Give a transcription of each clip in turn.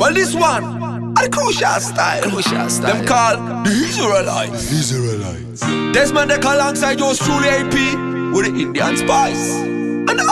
Well, this one, a crucial style. Crucial style. Them called the Israelites. Israelites. Desmond Dekker alongside yours truly AP with the Indian spice and the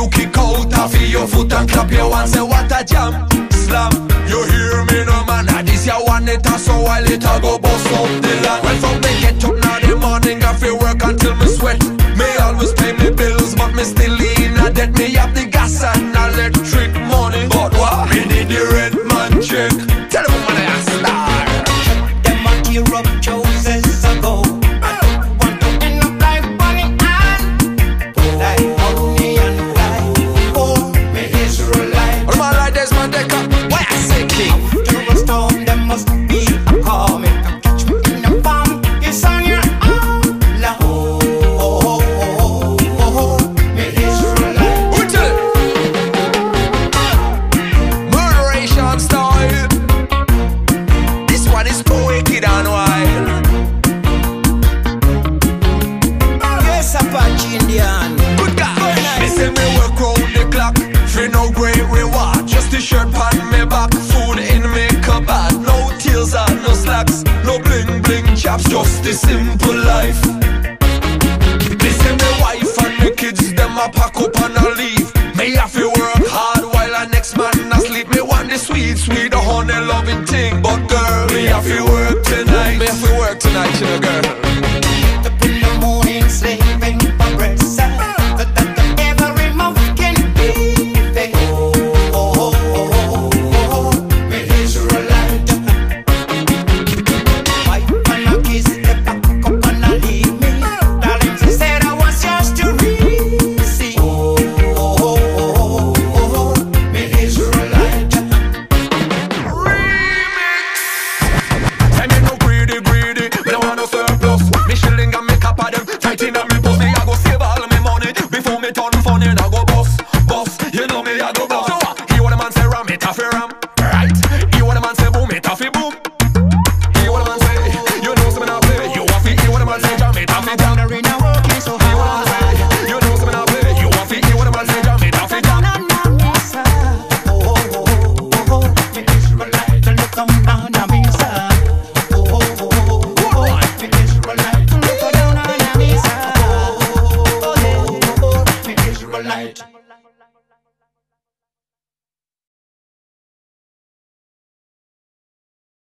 you kick out of your foot and clap your hands. Say what a jam, slam. You hear me no man? Now this ya one it so while it a go bust up the land. Well from me get up now the morning I feel work until me sweat. Me always pay me bills but me still Indian. Good God. Me say me work round the clock for no great reward. Just a shirt on me back, food in me cupboard. No tears and no slacks, no bling bling chaps. Just a simple life. Me say me wife and me kids them a pack up and a leave. Me have to work hard while the next man asleep. Me want the sweet, sweet, honey loving thing, but girl, me have to work tonight. Me have to work tonight, you know, girl. on there.